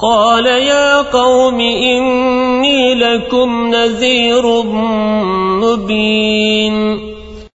قال يا قوم إني لكم نذير مبين